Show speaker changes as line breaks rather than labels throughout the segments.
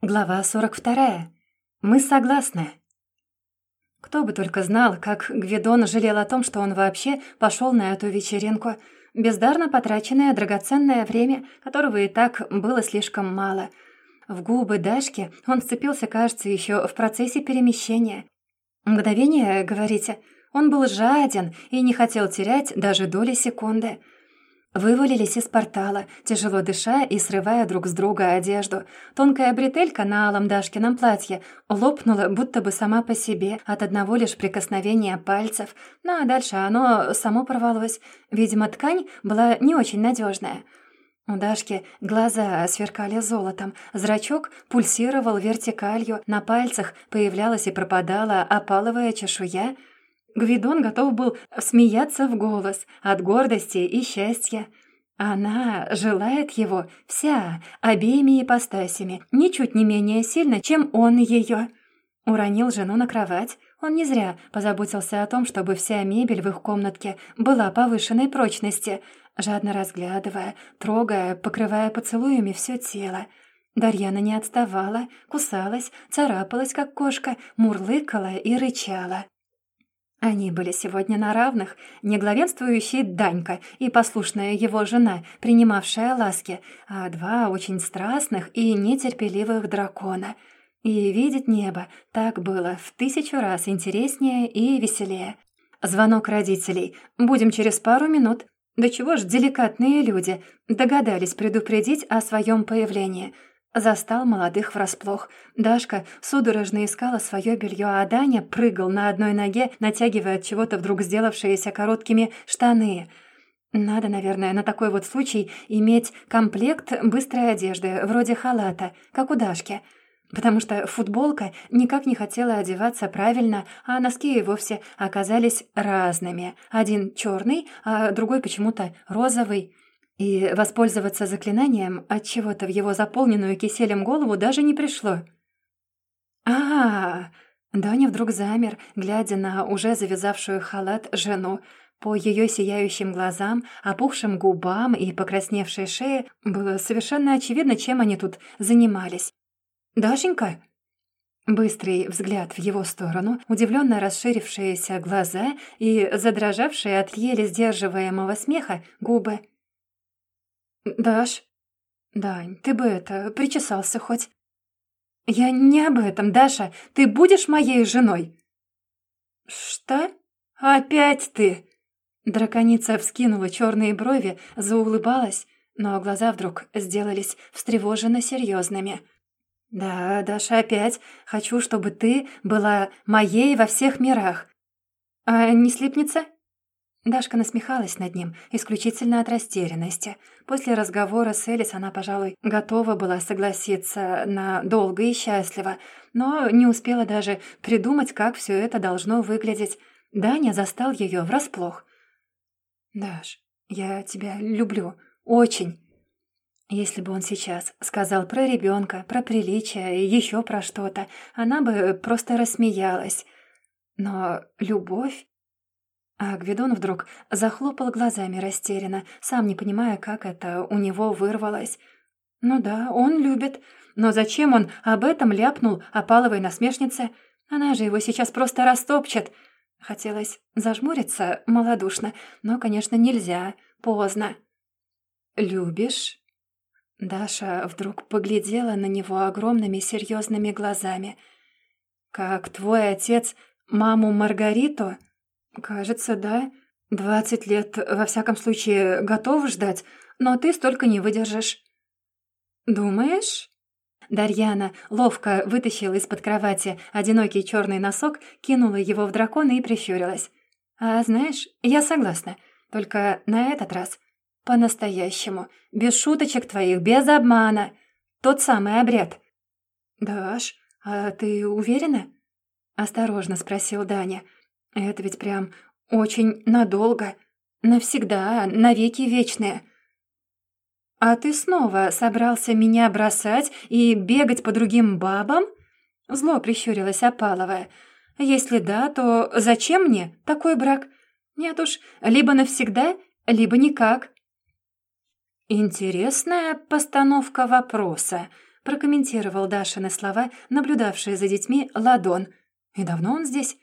Глава 42. Мы согласны. Кто бы только знал, как Гвидон жалел о том, что он вообще пошел на эту вечеринку. Бездарно потраченное драгоценное время, которого и так было слишком мало. В губы Дашки он вцепился, кажется, еще в процессе перемещения. Мгновение, говорите, он был жаден и не хотел терять даже доли секунды. Вывалились из портала, тяжело дыша и срывая друг с друга одежду. Тонкая бретелька на алом Дашкином платье лопнула будто бы сама по себе от одного лишь прикосновения пальцев, ну а дальше оно само порвалось. Видимо, ткань была не очень надежная. У Дашки глаза сверкали золотом, зрачок пульсировал вертикалью, на пальцах появлялась и пропадала опаловая чешуя — Гвидон готов был смеяться в голос от гордости и счастья. Она желает его вся, обеими ипостасями, ничуть не менее сильно, чем он ее. Уронил жену на кровать. Он не зря позаботился о том, чтобы вся мебель в их комнатке была повышенной прочности, жадно разглядывая, трогая, покрывая поцелуями все тело. Дарьяна не отставала, кусалась, царапалась, как кошка, мурлыкала и рычала. Они были сегодня на равных, не главенствующий Данька и послушная его жена, принимавшая ласки, а два очень страстных и нетерпеливых дракона. И видеть небо так было в тысячу раз интереснее и веселее. Звонок родителей. «Будем через пару минут». Да чего ж деликатные люди догадались предупредить о своем появлении – Застал молодых врасплох. Дашка судорожно искала свое белье, а Даня прыгал на одной ноге, натягивая от чего-то вдруг сделавшиеся короткими штаны. Надо, наверное, на такой вот случай иметь комплект быстрой одежды, вроде халата, как у Дашки. Потому что футболка никак не хотела одеваться правильно, а носки и вовсе оказались разными. Один черный, а другой почему-то розовый. И воспользоваться заклинанием от чего-то в его заполненную киселем голову даже не пришло. А, -а, а Даня вдруг замер, глядя на уже завязавшую халат жену. По ее сияющим глазам, опухшим губам и покрасневшей шее было совершенно очевидно, чем они тут занимались. «Дашенька?» Быстрый взгляд в его сторону, удивленно расширившиеся глаза и задрожавшие от еле сдерживаемого смеха губы. «Даш?» «Дань, ты бы это, причесался хоть». «Я не об этом, Даша. Ты будешь моей женой?» «Что? Опять ты?» Драконица вскинула черные брови, заулыбалась, но глаза вдруг сделались встревоженно серьезными. «Да, Даша, опять. Хочу, чтобы ты была моей во всех мирах. А не слипнется?» Дашка насмехалась над ним исключительно от растерянности. После разговора с Элис она, пожалуй, готова была согласиться на долго и счастливо, но не успела даже придумать, как все это должно выглядеть. Даня застал ее врасплох. «Даш, я тебя люблю. Очень». Если бы он сейчас сказал про ребенка, про приличие еще про что-то, она бы просто рассмеялась. Но любовь а Гвидон вдруг захлопал глазами растерянно, сам не понимая, как это у него вырвалось. «Ну да, он любит. Но зачем он об этом ляпнул опаловой насмешнице? Она же его сейчас просто растопчет». Хотелось зажмуриться малодушно, но, конечно, нельзя. Поздно. «Любишь?» Даша вдруг поглядела на него огромными серьезными глазами. «Как твой отец маму Маргариту?» «Кажется, да. Двадцать лет, во всяком случае, готов ждать, но ты столько не выдержишь». «Думаешь?» Дарьяна ловко вытащила из-под кровати одинокий черный носок, кинула его в дракона и прищурилась. «А знаешь, я согласна. Только на этот раз по-настоящему, без шуточек твоих, без обмана. Тот самый обряд». «Даш, а ты уверена?» — осторожно спросил Даня. Это ведь прям очень надолго. Навсегда, навеки вечные. А ты снова собрался меня бросать и бегать по другим бабам? Зло прищурилась Опаловая. Если да, то зачем мне такой брак? Нет уж, либо навсегда, либо никак. Интересная постановка вопроса, прокомментировал Дашины слова, наблюдавшие за детьми Ладон. «И давно он здесь?»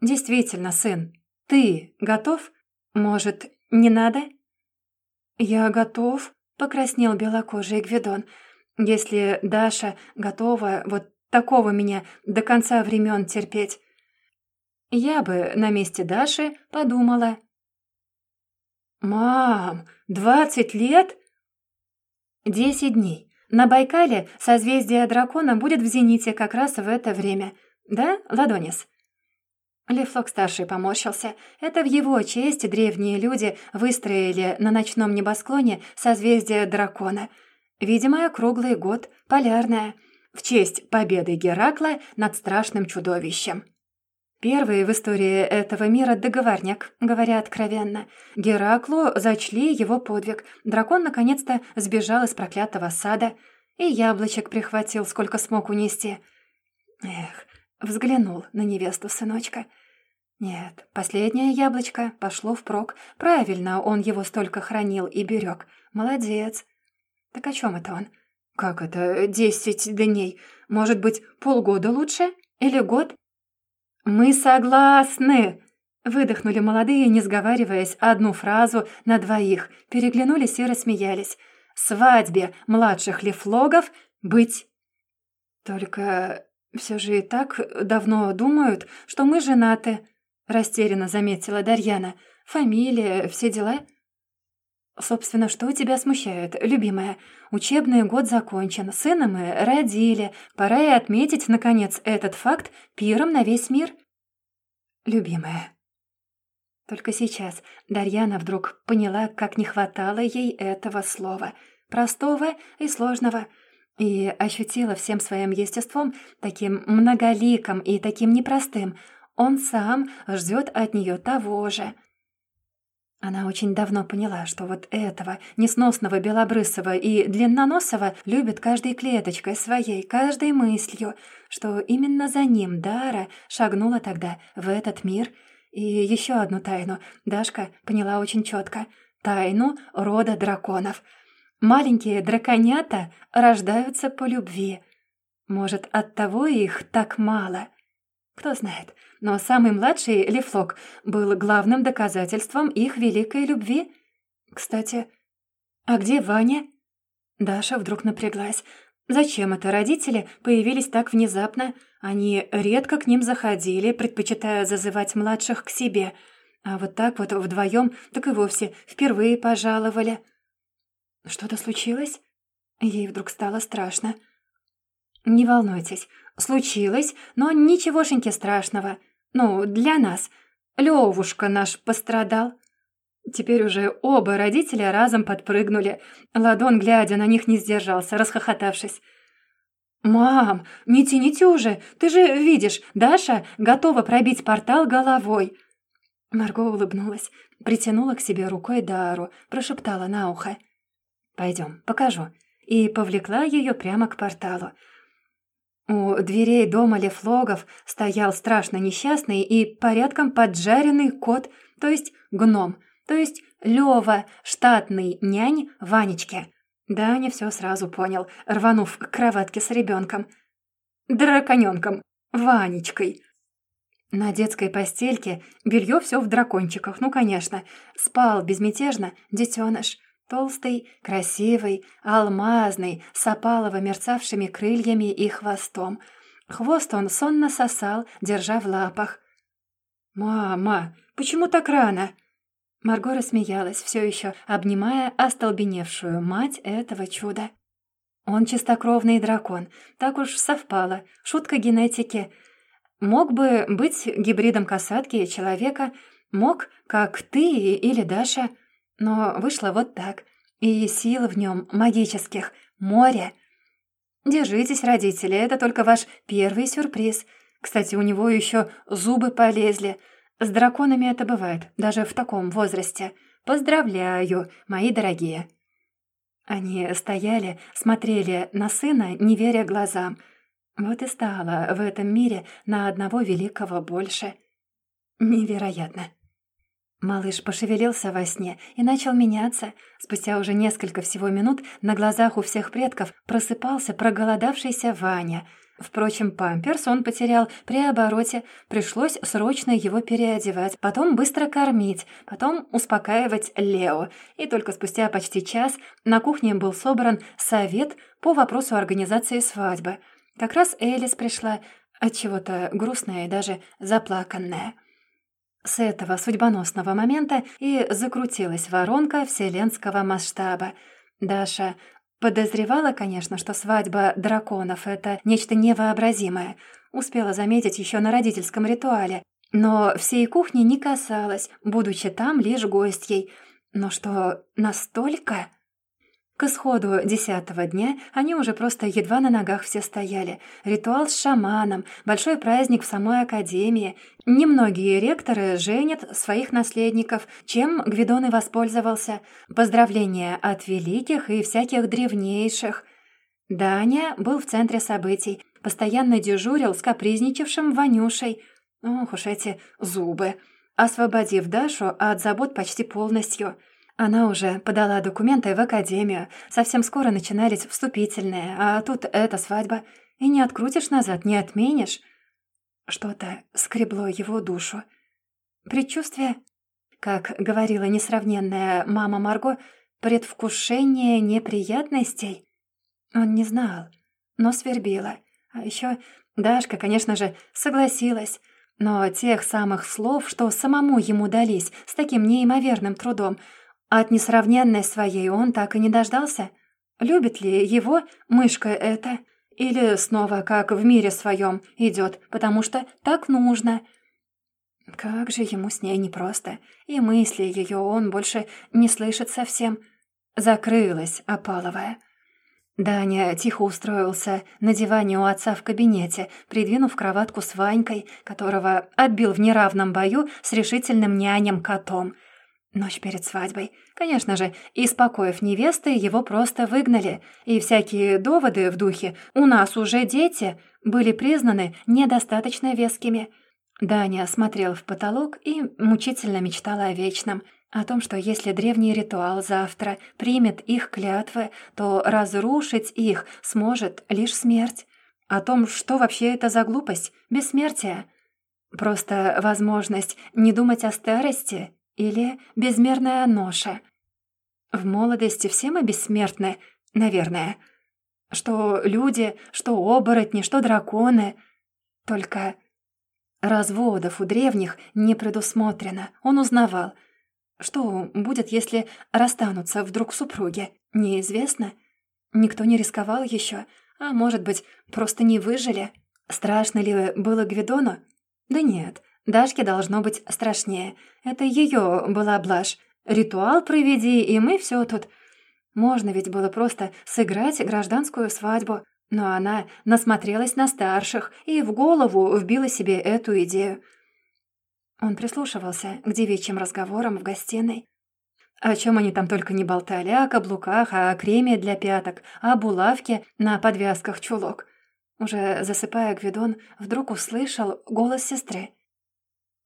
«Действительно, сын, ты готов? Может, не надо?» «Я готов», — покраснел белокожий Гвидон. «Если Даша готова вот такого меня до конца времен терпеть». Я бы на месте Даши подумала. «Мам, двадцать лет?» «Десять дней. На Байкале созвездие дракона будет в зените как раз в это время. Да, Ладонис?» Лефлок-старший поморщился. Это в его честь древние люди выстроили на ночном небосклоне созвездие дракона. Видимо, круглый год, полярное, в честь победы Геракла над страшным чудовищем. Первый в истории этого мира договорняк, говоря откровенно. Гераклу зачли его подвиг. Дракон наконец-то сбежал из проклятого сада. И яблочек прихватил, сколько смог унести. Эх, взглянул на невесту сыночка. Нет, последнее яблочко пошло впрок. Правильно, он его столько хранил и берег. Молодец. Так о чем это он? Как это десять дней? Может быть, полгода лучше? Или год? «Мы согласны!» Выдохнули молодые, не сговариваясь, одну фразу на двоих, переглянулись и рассмеялись. «Свадьбе младших лифлогов быть!» «Только все же и так давно думают, что мы женаты», — растерянно заметила Дарьяна. «Фамилия, все дела?» «Собственно, что тебя смущает, любимая? Учебный год закончен, сына мы родили. Пора и отметить, наконец, этот факт пиром на весь мир». «Любимая». Только сейчас Дарьяна вдруг поняла, как не хватало ей этого слова, простого и сложного, и ощутила всем своим естеством, таким многоликом и таким непростым. Он сам ждет от нее того же — она очень давно поняла, что вот этого несносного белобрысого и длинноносого любит каждой клеточкой своей, каждой мыслью, что именно за ним Дара шагнула тогда в этот мир. И еще одну тайну Дашка поняла очень четко — тайну рода драконов. Маленькие драконята рождаются по любви. Может, оттого их так мало? Кто знает — но самый младший, Лефлок, был главным доказательством их великой любви. Кстати, а где Ваня? Даша вдруг напряглась. Зачем это родители появились так внезапно? Они редко к ним заходили, предпочитая зазывать младших к себе. А вот так вот вдвоем так и вовсе впервые пожаловали. Что-то случилось? Ей вдруг стало страшно. «Не волнуйтесь, случилось, но ничегошеньки страшного», ну, для нас. Левушка наш пострадал. Теперь уже оба родителя разом подпрыгнули. Ладон, глядя на них, не сдержался, расхохотавшись. «Мам, не тяните уже! Ты же видишь, Даша готова пробить портал головой!» Марго улыбнулась, притянула к себе рукой Дару, прошептала на ухо. «Пойдем, покажу», и повлекла ее прямо к порталу. У дверей дома Лефлогов стоял страшно несчастный и порядком поджаренный кот, то есть гном, то есть Лёва, штатный нянь Ванечки. Даня все сразу понял, рванув к кроватке с ребенком. Драконёнком, Ванечкой. На детской постельке белье все в дракончиках, ну, конечно. Спал безмятежно детеныш. Толстый, красивый, алмазный, с опалово мерцавшими крыльями и хвостом. Хвост он сонно сосал, держа в лапах. «Мама, почему так рано?» Марго рассмеялась, все еще обнимая остолбеневшую мать этого чуда. «Он чистокровный дракон, так уж совпало, шутка генетики. Мог бы быть гибридом касатки и человека, мог, как ты или Даша». Но вышло вот так. И сил в нем магических море. Держитесь, родители, это только ваш первый сюрприз. Кстати, у него еще зубы полезли. С драконами это бывает, даже в таком возрасте. Поздравляю, мои дорогие. Они стояли, смотрели на сына, не веря глазам. Вот и стало в этом мире на одного великого больше. Невероятно. Малыш пошевелился во сне и начал меняться. Спустя уже несколько всего минут на глазах у всех предков просыпался проголодавшийся Ваня. Впрочем, памперс он потерял при обороте, пришлось срочно его переодевать, потом быстро кормить, потом успокаивать Лео. И только спустя почти час на кухне был собран совет по вопросу организации свадьбы. Как раз Элис пришла, от чего то грустная и даже заплаканная. С этого судьбоносного момента и закрутилась воронка вселенского масштаба. Даша подозревала, конечно, что свадьба драконов — это нечто невообразимое. Успела заметить еще на родительском ритуале. Но всей кухни не касалась, будучи там лишь гостьей. Но что настолько... К исходу десятого дня они уже просто едва на ногах все стояли. Ритуал с шаманом, большой праздник в самой академии. Немногие ректоры женят своих наследников, чем Гвидон и воспользовался. Поздравления от великих и всяких древнейших. Даня был в центре событий, постоянно дежурил с капризничавшим Ванюшей. Ох уж эти зубы. Освободив Дашу от забот почти полностью – она уже подала документы в академию. Совсем скоро начинались вступительные, а тут эта свадьба. И не открутишь назад, не отменишь. Что-то скребло его душу. Предчувствие, как говорила несравненная мама Марго, предвкушение неприятностей. Он не знал, но свербило. А еще Дашка, конечно же, согласилась. Но тех самых слов, что самому ему дались с таким неимоверным трудом — от несравненной своей он так и не дождался. Любит ли его мышка это? Или снова, как в мире своем, идет, потому что так нужно? Как же ему с ней непросто. И мысли ее он больше не слышит совсем. Закрылась опаловая. Даня тихо устроился на диване у отца в кабинете, придвинув кроватку с Ванькой, которого отбил в неравном бою с решительным нянем-котом — Ночь перед свадьбой. Конечно же, из покоев невесты его просто выгнали, и всякие доводы в духе «у нас уже дети» были признаны недостаточно вескими. Даня смотрел в потолок и мучительно мечтал о вечном, о том, что если древний ритуал завтра примет их клятвы, то разрушить их сможет лишь смерть. О том, что вообще это за глупость, бессмертие. Просто возможность не думать о старости или безмерная ноша. В молодости все мы бессмертны, наверное. Что люди, что оборотни, что драконы. Только разводов у древних не предусмотрено, он узнавал. Что будет, если расстанутся вдруг супруги, неизвестно. Никто не рисковал еще, а может быть, просто не выжили. Страшно ли было Гвидону? Да нет, Дашке должно быть страшнее. Это ее была блажь. Ритуал проведи, и мы все тут. Можно ведь было просто сыграть гражданскую свадьбу. Но она насмотрелась на старших и в голову вбила себе эту идею. Он прислушивался к девичьим разговорам в гостиной. О чем они там только не болтали, о каблуках, о креме для пяток, о булавке на подвязках чулок. Уже засыпая Гвидон, вдруг услышал голос сестры.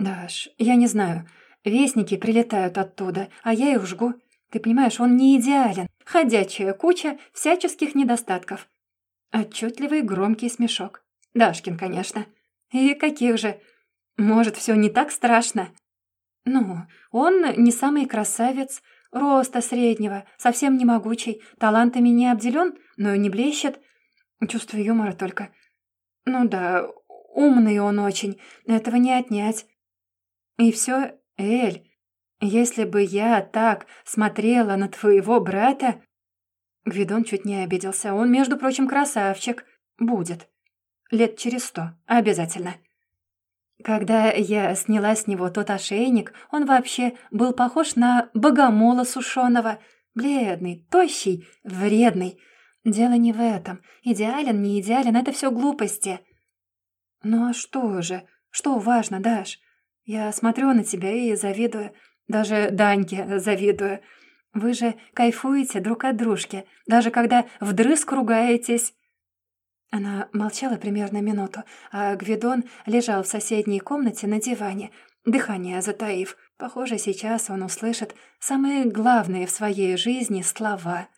«Даш, я не знаю. Вестники прилетают оттуда, а я их жгу. Ты понимаешь, он не идеален. Ходячая куча всяческих недостатков». Отчетливый громкий смешок. Дашкин, конечно. И каких же? Может, все не так страшно? Ну, он не самый красавец, роста среднего, совсем не могучий, талантами не обделен, но не блещет. Чувство юмора только. Ну да, умный он очень, этого не отнять. И все, Эль, если бы я так смотрела на твоего брата...» Гвидон чуть не обиделся. «Он, между прочим, красавчик. Будет. Лет через сто. Обязательно». Когда я сняла с него тот ошейник, он вообще был похож на богомола сушеного. Бледный, тощий, вредный. Дело не в этом. Идеален, не идеален — это все глупости. Ну а что же? Что важно, Даш? Я смотрю на тебя и завидую. Даже Даньке завидую. Вы же кайфуете друг от дружки, даже когда вдрызг ругаетесь». Она молчала примерно минуту, а Гвидон лежал в соседней комнате на диване, дыхание затаив, Похоже, сейчас он услышит самые главные в своей жизни слова.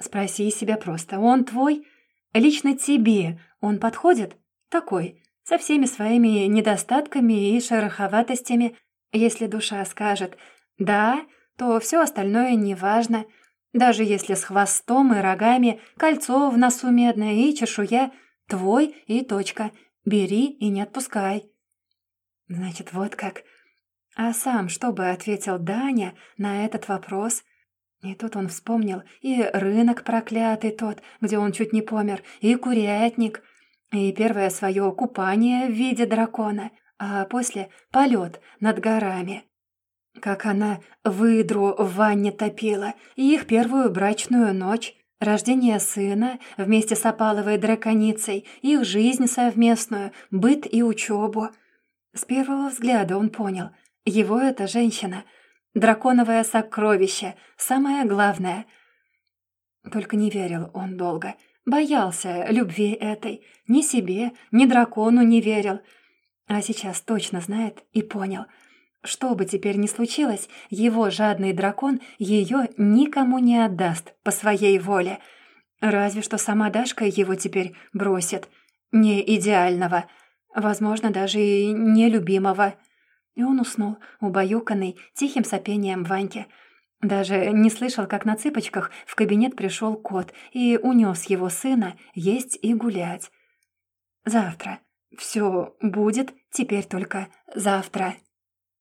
Спроси себя просто, он твой? Лично тебе он подходит? Такой, со всеми своими недостатками и шероховатостями. Если душа скажет «да», то все остальное неважно. Даже если с хвостом и рогами, кольцо в носу медное и чешуя — твой и точка. Бери и не отпускай. Значит, вот как. А сам что бы ответил Даня на этот вопрос? И тут он вспомнил и рынок проклятый тот, где он чуть не помер, и курятник, и первое свое купание в виде дракона, а после — полет над горами. Как она выдру в ванне топила, и их первую брачную ночь, рождение сына вместе с опаловой драконицей, их жизнь совместную, быт и учебу. С первого взгляда он понял — его эта женщина — драконовое сокровище, самое главное. Только не верил он долго — Боялся любви этой. Ни себе, ни дракону не верил. А сейчас точно знает и понял. Что бы теперь ни случилось, его жадный дракон ее никому не отдаст по своей воле. Разве что сама Дашка его теперь бросит. Не идеального, возможно, даже и нелюбимого. И он уснул, убаюканный тихим сопением Ваньки — даже не слышал, как на цыпочках в кабинет пришел кот и унес его сына есть и гулять. Завтра. Все будет теперь только завтра.